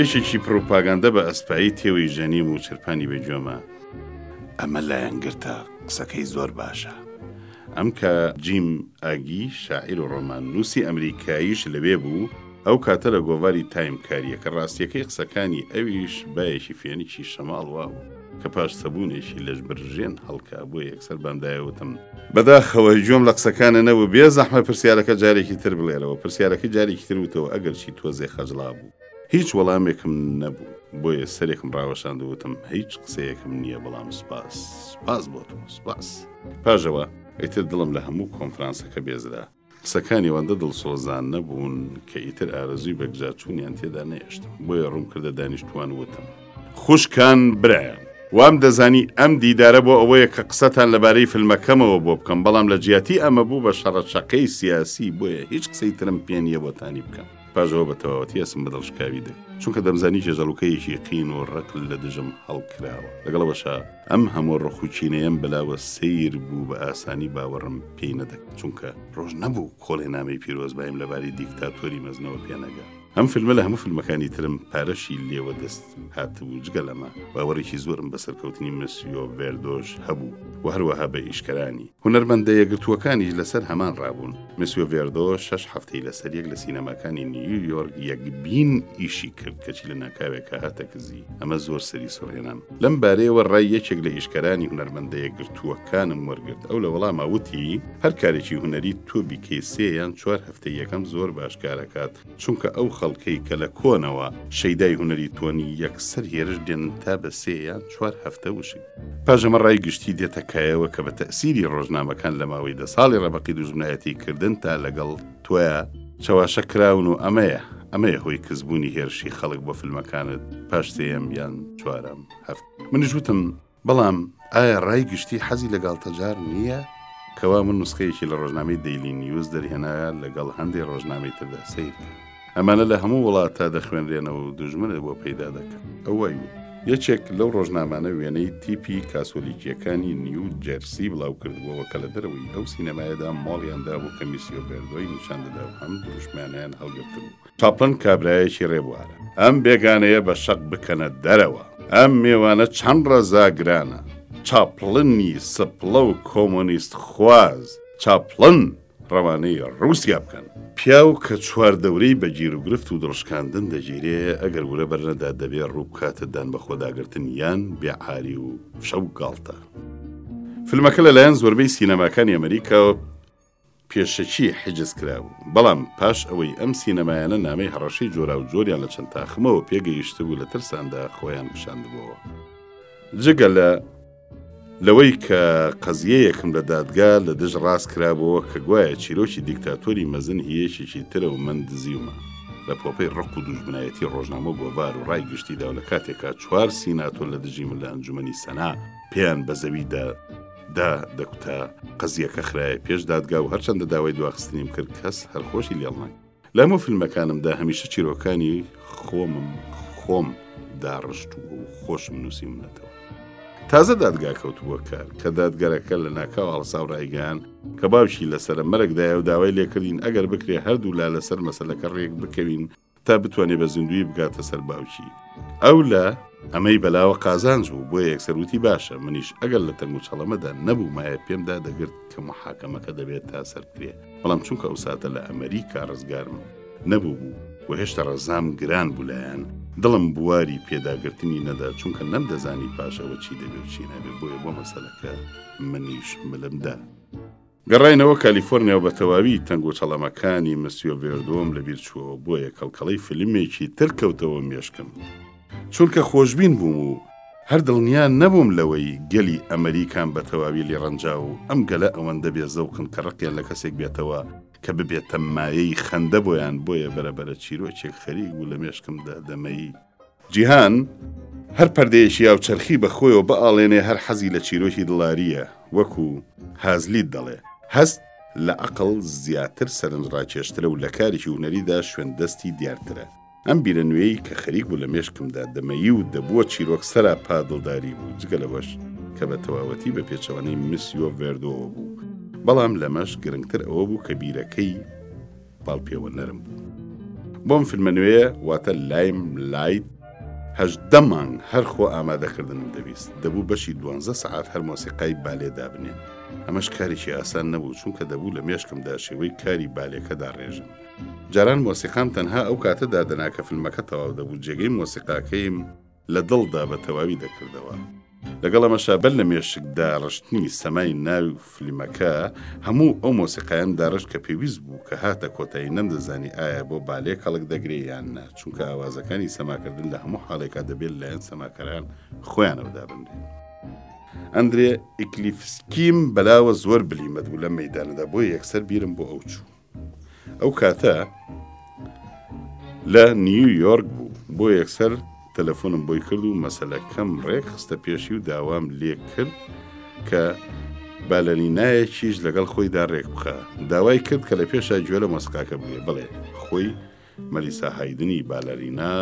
یەکێکی پڕوپاگەندە بە ئەسپایی تێوەی ژەنی و چرپانی بێ جۆمە ئەمە لایەنگرتە قسەکەی زۆر باشە. ئەم کا جیم ئاگی، شاعیر و ڕۆماننووسی ئەمریکاییش لەوێ بوو، ئەو کاتە لە گۆڤاری تایم کارییە، کە ڕاستییەکەی قسەکانی ئەویش بایەکی فێنکی شەماڵ وا بوو، کە پاش سەبوونێکی لەشبرژێن هەڵکا، بۆیە یەکسەر بام دایە وتم، بەداخەوە گوێم لە قسەکانت نەبوو، بێزەحمەت پرسیارەکە جارێکی تر بڵێرەوە، پرسیارەکەی جارێکی تر وتەوە، ئەگەرچی تۆزێ خەجڵا بوو. هیچ وەڵامێکم نەبوو بۆیە سەرێکم ڕاوەشاند و وتم هیچ قسەیەکم نییە بەڵام سپاس سپاس بۆ تۆ سپاس پاژەوە ئیتر دڵم لە هەموو کۆنفرانسەکە بێزرا قسەکانی ئەوەندە دڵسۆزان نەبوون کە ئیتر ئارەزووی بەگژاچوونیان تێدا نەهێشتم بۆیە ڕووم کردە دانیشتووان وتم خوشکان برایان وام دەزانی ئەم دیدارە بۆ ئەوەیە کە قسەتان لەبارەی فیلمەکەمەوە بۆ بکەم بەڵام لە جیاتی ئەمە بوو بە شەڕەچەقەی سیاسی بۆیە هیچ قسەی ترم پێ نییە بۆتانی بکەم پاش ئەوە بە تەواوەتی ئەستم بە دڵشکاوی دا، چونکە دەمزانی کێژەڵوکەیەکی قین و ڕەق لە دژم هەڵکراوە. لەگەڵ ئەوەشا ئەم هەموو ڕق و کینەیەم بەلاوە سەیر بوو، بە ئاسانی باوەڕم پێی نەدەکرد، چونکە ڕۆژ نەبوو کۆڵێننامەی پیرۆزبایم لەباری دیکتاتۆری مەزنەوە پێنەگا. ئەم فیلمە لە هەموو فیلمەکانی ترم پارەشی لێوە دەست. هاتبوو، جگە لەمە باوەڕێکی زۆرم بە سەرکەوتنی مسیۆ ڤێردۆش هەبوو و هەروەها بە ئیشکەرانی. هونەرمەندە یەکگرتووەکانیش لەسەر هەمان ڕا بوون. مسیۆ ڤێردۆش شەش هەفتەی لەسەر یەک لە سینەماکانی نیویۆرک یەکبین ئیشی کرد، کەچی لەناکاوێکا هاتە کزی. ئەمە زۆر سەری سڕهێنام. لەم بارەیەوە ڕای یەکێک لە ئیشکەرانی هونەرمەندە یەکگرتووەکانم وەرگرت، ئەو لە وەڵاما وتی، هەر کارێکی هونەریت تۆ بیکەی سێ یان چوار هەفتەی یەکەم زۆر باش کار ئەکات، چونکە ئەو خەڵکەی کە لە کۆنەوە شەیدای هونەری تۆنی یەکسەر هێرش دێنن تا بە سێ یان چوار هەفتە وشک. پاش ئەمە ڕای گشتی دێتە کایەوە کە بە تەئسیری ڕۆژنامەکان لە ماوەی دە ساڵی ڕەبەقی دوژمنایەتی کردن تا لەگەڵ تۆیا چەواشە کراون و ئەمەیە ئەمەیە هۆی کز بوونی هێرشی خەڵک بۆ فیلمەکانت پاش سێیەم یان چوارەم هەفتە. منیش وتم. بەڵام ئایا ڕای گشتی حەزی لە گاڵتەجار نییە؟ کوا من نوسخەیەکی لە ڕۆژنامەی دەیلی نیوز دەرهێنایە لەگەڵ هەندێ ڕۆژنامەی تردا سەیرکە. ئەمانە لە هەموو وڵاتە دەخوێنرێنەوە و دوژمنت بۆ پەیدا دەکەن. ئەو وای وت. یەکێک لەو ڕۆژنامانە وێنەی تیپی کاسۆلیکییەکانی نیو جێرسی بڵاوکردبووەوە کە لە دەرەوەی ئەو سینەمایەدا مۆڵیان دابوو کە میسیۆ بێردۆی نیشان دەدا و هەم دروشمیانەیان هەڵگرتبوو تاپن کابرایەکی ڕێبوارە. ئەم بێگانەیە بە شەق بکەنە دەرەوە. ئەم مێوانە چەند ڕەزا گرانە. چاپڵنی سپڵە و کۆمۆنیست خواز چاپڵن ڕەوانەی ڕووسیا بکەن. پیاو کە چوار دەورەی بە گیروگرفت و دڵشکاندن دەگیرێ، ئەگەر ورە بەر نەدا دەبێ ڕوو بکاتە دان بە خۆداگرتن یان بێعاری و فشە و گاڵتە. فیلمەکە لەلایەن زۆربەی سینەماکانی ئەمەریکاوە، پێشەکی حیجز کرابوو، بەڵام پاش ئەوەی ئەم سینەمایانە نامەی هەڕەشەی جۆراوجۆریان لە چەند تاخمەوە پێگەیشتبوو لە ترساندا خۆیان کشاندبۆوە جگە لە لەوەی کە قەزیەیەکم لە دادگا لە دژ ڕاست کرابۆوە کە گوایە چیرۆکی دیکتاتۆری مەزن هی یەکێکی ترە و من دزیومە لە پۆپەی ڕق و دوژمنایەتی ڕۆژنامە و گۆڤار و ڕای گشتیدا و لە کاتێکا چوار سیناتۆر لە دژی من لە ئەنجومەنی سەنا پێیان بە زەویدا دا دەکوتا قەزیەکە خراە پێش دادگا و هەرچەندە داوای دواخستنیم کرد کەس هەرخۆشی لێڵناک لەمە فیلمەکانمدا هەمیشە چیرۆکانی خۆمم خۆم داڕشت و خۆشم نووسیمونەتەوە تازە دادگا کەوتبووە کار کە دادگەرەکە لە ناکاو هەڵساو ڕایگەیان کە باوشی لەسرە مەرەکدایە و داوای لێکردین ئەگەر بکرێ هەردوو لا لەسەر مەسلەکە ڕێک بکەوین تا بتوانێ بە زیندوویی بگاتە سەر باوکی. ئەو لە. ئەمەی بەلاوە قازانج بوو، بۆیە یەکسەر وتی باشە، منیش ئەگەر لە تەنگوچەڵەمەدا نەبوومایە پێم دادەگرت کە موحاکەمەکە دەبێ تا سەر بکرێ، بەڵام چونکە ئەو ساتە لە ئەمریکا ڕزگارم نەبووبوو و هێشتا ڕەزام گران بوو لایان، دڵم بواری پێداگرتنی نەدا، چونکە نەمدەزانی پاش ئەوە چی دەبێ و چی نابێ، بۆیە بۆ مەسەلەکە منیش ملم دا. گەڕاینەوە کالیفۆرنیا و بە تەواوی تەنگوچەڵەمەکانی مسیۆ ڤێردۆم لەبیر چووەوە، بۆیە کەڵکەڵەی فیلمێکی تر کەوتەوە مێشکم. چونکە خۆشبین بووم و هەر دڵنیا نەبووم لەوەی گەلی ئەمریکام بە تەواوی لێ ڕەنجاوە و ئەم گەلە ئەوەندە بێ زەوقن کە ڕقیان لە کەسێک بێتەوە کە ببێتە مایەی خەندە بۆیان، بۆیە بەرەبەرە چیرۆکێک خەریک بوو لە مێشکم دەهدەمەی. جیهان هەر پەردەیەکی هاوچەرخی بە خۆیەوە بئاڵێنێ هەر حەزی لە چیرۆکی دڵارییە، وەکو هازلیت دەڵێ، هەست لە ئەقڵ زیاتر سەرنجڕاکێشترە و لە کارێکی هونەریدا شوێن دەستی دیارترە. ئەم بیرە نوێیەی کە خەریک بوو لە مێشکمدا دەمەیی و دەبووە چیرۆک سەراپا دڵداری بوو، جگە لەوەش کە بە تەواوەتی بە پێچەوانەی مسیۆ ڤێردۆوە بوو، بەڵام لەمەش گرنگتر ئەوە بوو کە بیرەکەی، پاڵ پێوە نەرم بوو. بۆم فلمە نوێیە واتە لایم لایت هەژدە مانگ هەر خۆ ئامادەکردنم دەویست دەبوو بەشی دوانزە سەعات هەر مۆسیقای بالێ دابنێم ئەمەش کارێکی ئاسان نەبوو چونکە دەبوو لە مێشکمدا شێوەی کاری بالێکە داڕێژم جاران مۆسیقام تەنها ئەو کاتە دادەنا کە فلمەکە تەواو دەبوو جێگەی مۆسیقاکەیم لە دڵدا بە تەواوی دەکردەوە. لەگەڵ ئەمەشا بەر لە مێشک داڕشتنی سەمای ناو فلیمەکە، هەموو ئەو مۆسیقایەم داڕشت کە پێویست بوو کە هاتە کۆتایی نەمدەزانی ئایا بۆ بالێ کەڵک دەگرێ یان نا، چونکە ئاوازەکانی سەماکردن لە هەموو حاڵێکا دەبێ لەلایەن سەماکەران خۆیانەوە دابنرێن. ئەندرێ ئیکلیفسکیم بەلاوە زۆر بلیمەت بوو لەم مەیدانەدا، بۆیە یەکسەر بیرم بۆ ئەو چوو. ئەو کاتە لە نیو یۆرک بوو بۆ یەکسەر تەلەفۆنم بۆی کرد و مەسلەکەم ڕێک خستە پێشی و داوام لێ کرد کە بالەرینایەکیش لەگەڵ خۆیدا ڕێک بخە داوای کرد کە لە پێشا گوێ لە مۆسقاکە بێ بڵێ خۆی مەلیسا هایدنی بالەرینا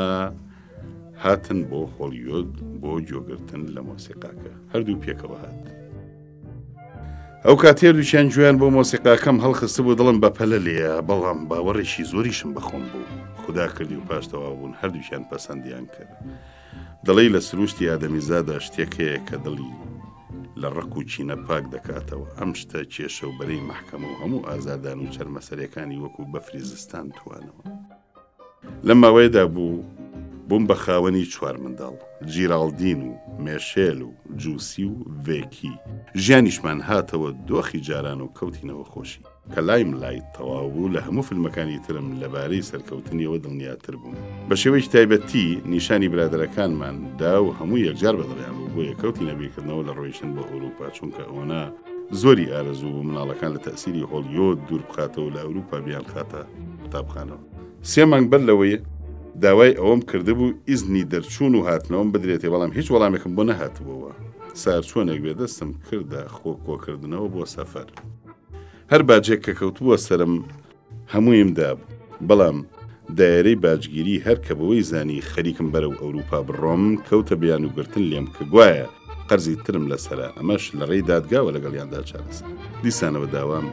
هاتن بۆ هۆڵیۆد بۆ گوێگرتن لە مۆسیقاکە هەردوو پێکەوە هات. ئەو کاتێ دووچیان گوێیان بۆ مۆسیقاکەم هەڵخست بوو دڵم بە پەلە لێە بەڵام باوەڕێکی زۆریشم بەخۆم بوو خدا کردی و پاشتەوا بوون هەردووچیان پەسەندیان کرد. دەڵێی لە سرووشتی ئادەمیزادا شتێک هەیە کە دڵی لە ڕق و چینە پاک دەکاتەوە ئەم شتە کێشە و بەرەی مەحکەمە و هەموو ئازادان و چەرمەسەرەکانی وەکو بەفری زستان توانەوە لەم ماوەیەدا بوو بووم بە خاوەنی چوار منداڵ جیراڵدین و مێشێل و جووسی و ڤێکی ژیانیشمان هاتەوە دۆخی جاران و کەوتینەوە خۆشی کە لایم لایت تەواو بوو، لە هەموو فیلمەکانی ترم لەبارەی سەرکەوتنیەوە دڵنیاتر بووم. بە شێوەیەکی تایبەتی نیشانی برادەرەکانمان دا و هەموو یەکجار بەدڵیان بوو، بۆیە کەوتینە بیرکردنەوە لە ڕۆیشتن بۆ ئەوروپا، چونکە ئۆنا زۆری ئارەزوو بوو منداڵەکان لە تەئسیری هۆڵیۆد دوور بخاتەوە و لە ئەوروپا بیانخاتە قوتابخانەوە. سێ مانگ بەر لەوەی داوای ئەوەم کردبوو ئیزنی دەرچوون و هاتنەوەم بدرێتێ، بەڵام هیچ وەڵامێکم بۆ نەهاتبۆوە. سارچۆنێک بێدەستم کردە خۆ کۆکردنەوە بۆ سەفەر. هەر باجێک کە کەوتبووە سەرم هەموویم دابوو بەڵام دایرەی باجگیری هەر کە بەوەی زانی خەریکم بەرەو ئەوروپا بڕۆم کەوتە بیان و گرتن لێم کە گوایە قەرزی ترم لەسەرە ئەمەش لە ڕێی دادگاوە لەگەڵیاندا چارەسە دیسانەوە داوام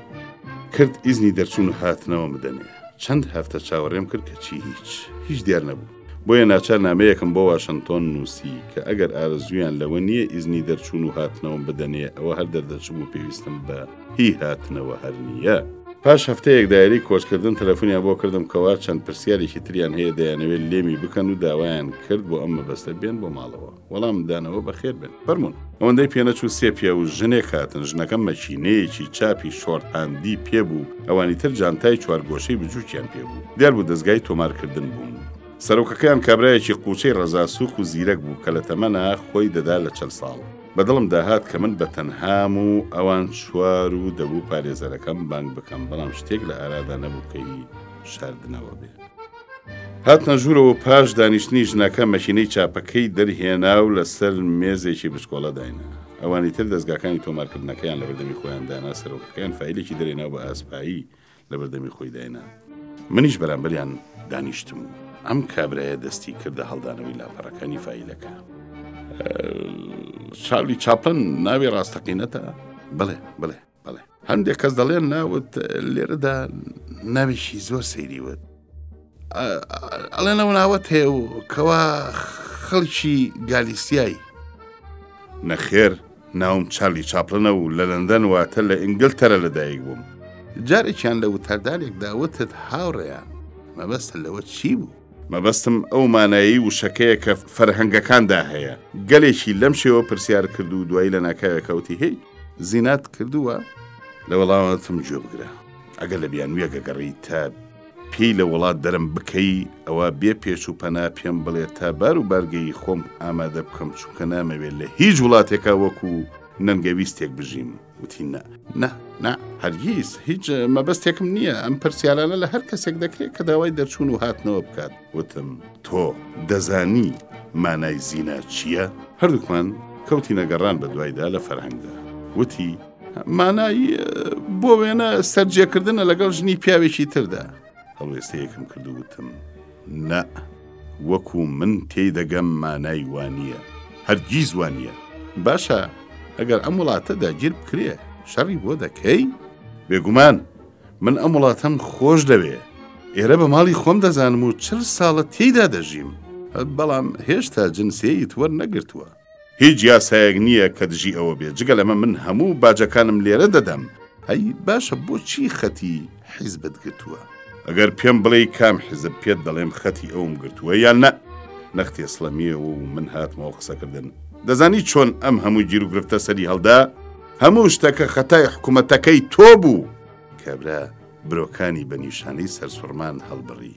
کرد ئیزنی دەرچوون و هاتنەوە بدەنێ چەند هەفتە چاوەڕێم کرد کە چی هیچ هیچ دیار نەبوو بۆیە ناچار نامەیەکم بۆ واشنتۆن نووسی کە ئەگەر ئارزویان لەوە نییە ئیزنی دەرچوون و هاتنەوەم بدەنێ ئەوە هەر دەردەچم و پێویستم بە هی هاتنەوە هەر نییە. پاش هەفتەیەک دایرەی کۆچکردن تەلەفونیان بۆ کردم کەوا چەند پرسیارێکی تریان هەیە دەیانەوێت لێمی بکەن و داوایان کرد بۆ ئەم مەبەستە بێن بۆ ماڵەوە. وەڵام دانەوە بەخێر بێن فەرموون. ئەوەندەی پێنەچوو سێ پێ و ژنێک هاتن ژنەکە مەکینەیەکی چاپی شۆرت هاندی پێ بوو ئەوانی تر جانتای چوار گۆشەی بجووکیان پێ بوو دیار بوو دەزگای تۆمار کردن بوون. سەرۆکەکەیان کابرایەکی قووچەی ڕەزا سووک و زیرەک بوو کە لە تەمەنا خۆی دەدا لە چەل ساڵ. بە دڵم داهات کە من بە تەنهام و ئەوان چوار و دەبوو پارێزەرەکەم بانگ بکەم بەڵام شتێک لە ئارادا نەبوو کە ی شاردنەوە بێ. هاتنە ژوورەوە پاش دانیشتنی ژنەکە مەشینەی چاپەکەی دەرهێنا و لەسەر مێزێکی بچکۆڵە داینا ئەوانی تر دەستگاکانی تۆمارکردنەکەیان لە بەردەمی خۆیان دانا سەرۆکەکەیان فیلێکی دەرێنا بە ئاسپایی لە بەردەمی خۆی داینا منیش بەرامبەریان دانیشتم و ئەم کابرایە دەستی کردە هەڵدانەوەی لاپەڕەکانی فیلەکە چاولی چاپن ناوی ڕاستەقینەتە بڵێ بڵێ بەڵێ هەندێک کەس دەڵێن ناوت لێرەدا ناوێکی زۆر سەیری وت ئەڵێنەوە ناوەت هەیە و کەوا خەڵکی گالیسیایی نەخێر ناوم چارلی چاپلنە و لە لەندەن واتە لە ئینگلتەرە لەدایک بووم جارێکیان لە وتاردانێک داوتت هاوڕێیان مەبەستە لەوە چی بوو؟ مەبەستم ئەو مانایەی وشەکەیە کە فەرهەنگەکاندا هەیە. گەلێکی لەم شێوە پرسیار کرد و دوایی لە ناکاوێکە وتی هەی زینات کردووە؟ لە وەڵامەتم گوێ بگرە. ئەگەر لە بیانوویە گەگەڕی تا پێی لە وڵات دەرم بکەی ئەوە بێ پێچ و پەنا پێم بڵێ تا بار و بارگەی خۆم ئامادە بکەم چونکە نامەوێت لە هیچ وڵاتێکا وەکو نەنگەویستێک بژیم. وتی نە نە نە هەرگیز هیچ مەبەستێکم نییە ئەم پرسیارانە لە هەر کەسێک دەکرێت کە داوای دەرچوون و هاتنەوە بکات وتم تۆ دەزانی مانای زینا چییە؟ هەردووکمان کەوتی نەگەڕان بە دوایدا لە فەرهەنگدا وتی مانایی بۆ وێنە سەرجێکردنە لەگەڵ ژنی پیاوێکی تردا هەڵوێستەیەکم کرد و وتم، نا، وەکو من تێیدەگەم مانای وا نییە، هەرگیز وا نییە. باشە ئەگەر ئەم وڵاتە داگیر بکرێ شەڕی بۆ دەکەی؟ بێگومان، من ئەم وڵاتەم خۆشدەوێ، ئێرە بە ماڵی خۆم دەزانم و چل ساڵە تێیدا دەژیم. بەڵام هێشتا جنسیەیت وەرنەگرتووە. هیچ یاسایەک نییە کە دژی ئەوە بێت جگە لەمە من هەموو باجەکانم لێرە دەدەم. هەی باشە بۆچی خەتی حیزبت گرتووە؟ ئەگەر پێم بڵێی کام حیزب پێت دەڵێم خەتی ئەوم گرتووە یان نە. نەخت ئێسڵەمییە و من هاتمەوە قسەکردن. دەزانی چۆن ئەم هەموو گیروگرفتە سەری هەڵدا؟ هەموو شتەکە خەتای حکومەتەکەی تۆ بوو! کابرا برۆکانی بە نیشانەی سەرسوڕمان هەڵبڕی.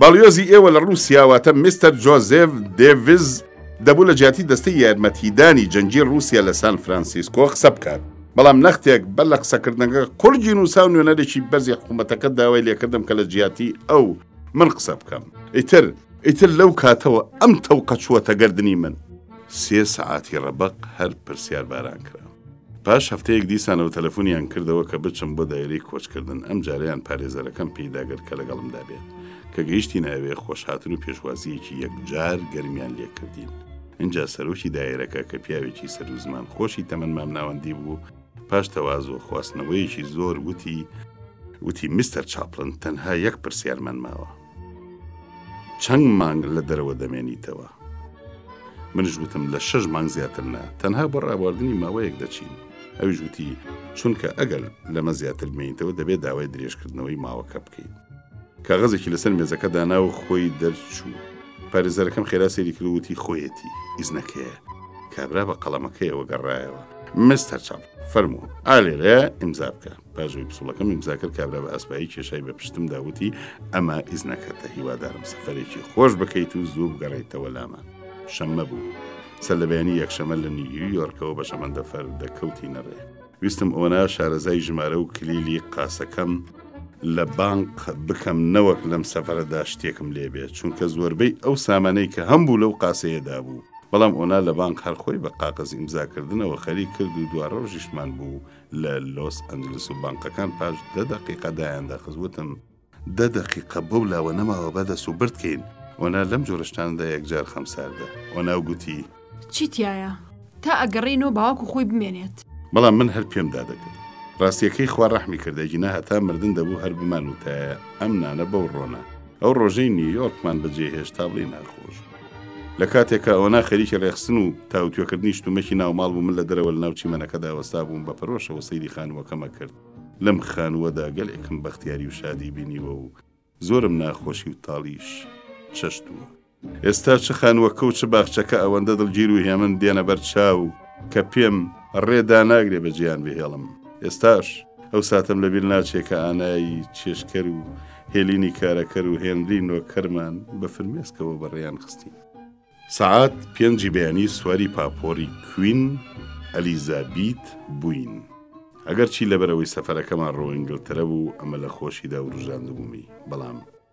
باڵیۆزی ئێوە لە ڕووسیا واتە میستەر جۆزێف دێڤز دەبوو لە جیاتی دەستەی یارمەتیدانی جەنگی ڕووسیا لە سان فرانسیسکۆ قسە بکات، بەڵام نەختێک بەر لە قسەکردنەکە قورگی نووسا و نوێنەرێکی بەرزی حکوومەتەکە داوای لێکردم کە لە جیاتی ئەو من قسە بکەم. ئیتر. ئیتر لەو کاتەوە ئەم تەوقە چووەتە گەردنی من. سێ سەعاتی ڕەبەق هەر پرسیارباران کرام. پاش هەفتەیەک دیسانەوە تەلەفونیان کردەوە کە بچم بۆ دایرەی کۆچکردن، ئەم جارەیان پارێزەرەکەم پێی داگرت کە لەگەڵمدا بێت، کە گەیشتینە ئەوێ خۆشهاتن و پێشوازییەکی یەکجار گەرمیان لێ کردین، ئینجا سەرۆکی دایرەکە کە پیاوێکی سەروو زمان خۆشی تەمەن مامناوەندی بوو، پاش تەوازۆ خواستنەوەیەکی زۆر وتی. وتی، میستەر چاپڵن تەنها یەک پرسیارمان ماوە. چەند مانگ لە دەرەوە دەمێنیتەوە؟ منیش وتم لە شەش مانگ زیاتر نا تەنها بۆ ڕابواردنی ماوەیەک دەچین ئەویش وتی چونکە ئەگەر لەمە زیاتر بمێنیتەوە دەبێت داوای درێژکردنەوەی ماوەکە بکەیت کاغەزێکی لەسەر مێزەکە دانا و خۆی دەرچوو پارێزەرەکەم خێرا سێری کرد وتی خۆیەتی ئیزنەکەیە کابرا بە قەڵەمەکەیەوە گەڕایەوە مستەر چاپ فەرموو ئالێرە ئیمزا بکە پاش ئەوەی پسوڵەکەم ئیمزاکرد کابرا بە ئەسپایی کێشای بە پشتم داوتی ئەمە ئیزنەکەتە هیوادارم سەفەرێکی خۆش بکەیت و زوو بگەڕێیتەوە لاما شەممە بوو سەر لە بەیانی یەکشەمە لە نیو یۆرکەوە بە شەمەندەفەر دەکەوتی نەڕێ ویستم ئەوەنا شارەزای ژمارە و کلیلی قاسەکەم لە بانق بکەم نەوەک لەم سەفرەدا شتێکم لێبێت چونکە زۆربەی ئەو سامانەی کە هەم بوو لەو قاسەیەدا بوو بەڵام ئۆنا لە بانق هەرخۆی بە قاقز ئیمزاکردنەوە خەری کرد و دواڕۆژیشمان بوو لە لۆس ئەنجلس و بانقەکان پاش دە دقیقە دایان دەخست وتم دە دقیقە بەو لاوە نەماوە بەدەست و بردکەین ئۆنا لەم جۆرشتاندا یەکجار خەمساردە ئۆنا و گوتی چی تایە تا ئەگەڕینەوە باوەکو خۆی بمێنێت بەڵام من هەر پێم دادەکرد ڕاستیەکەی خوا ڕەحمی کردێکی نە هەتا مردن دەبوو هەر بمان وتایە ئەم نانە بەو ڕۆنە ئەو ڕۆژەی نیویۆرکمان بەجێ هێشتا بڵی ناخۆش لە کاتێک کە ئەوەنا خەریکی ڕێخستن و تاوتوێکردنی شتومەکی ناوماڵ بوو من لە دەرەوە لە ناو چیمەنەکەدا وەستا بووم بە پەرۆشەوە سەیری خانووەکەمە کرد لەم خانووەدا گەلێکم بەختیاری و شادی بینیوە و زۆرم ناخۆشی و تاڵیش چەشتووە ئێستا چ خانووەکە و چ باخچەکە ئەوەندە دڵگیر و هێمن دێنە بەر چاو کە پێم ڕێ داناگرێ بە جێیان بهێڵم. ئێستاش ئەو ساتەم لەبیر ناچێ کە ئانایی چێشکەر و هێلینی کارەکەر و هێنری نۆکەرمان بە فرمێسکەوە بەڕێیان خستین. سەعات پێنجی بەیانی سواری پاپۆڕی کوین ئەلیزابیت بووین. ئەگەرچی لەبەرئەوەی سەفەرەکەمان ڕۆ ئینگلتەرە بوو ئەمە لە خۆشیدا وروژاندبوومی، بەڵام.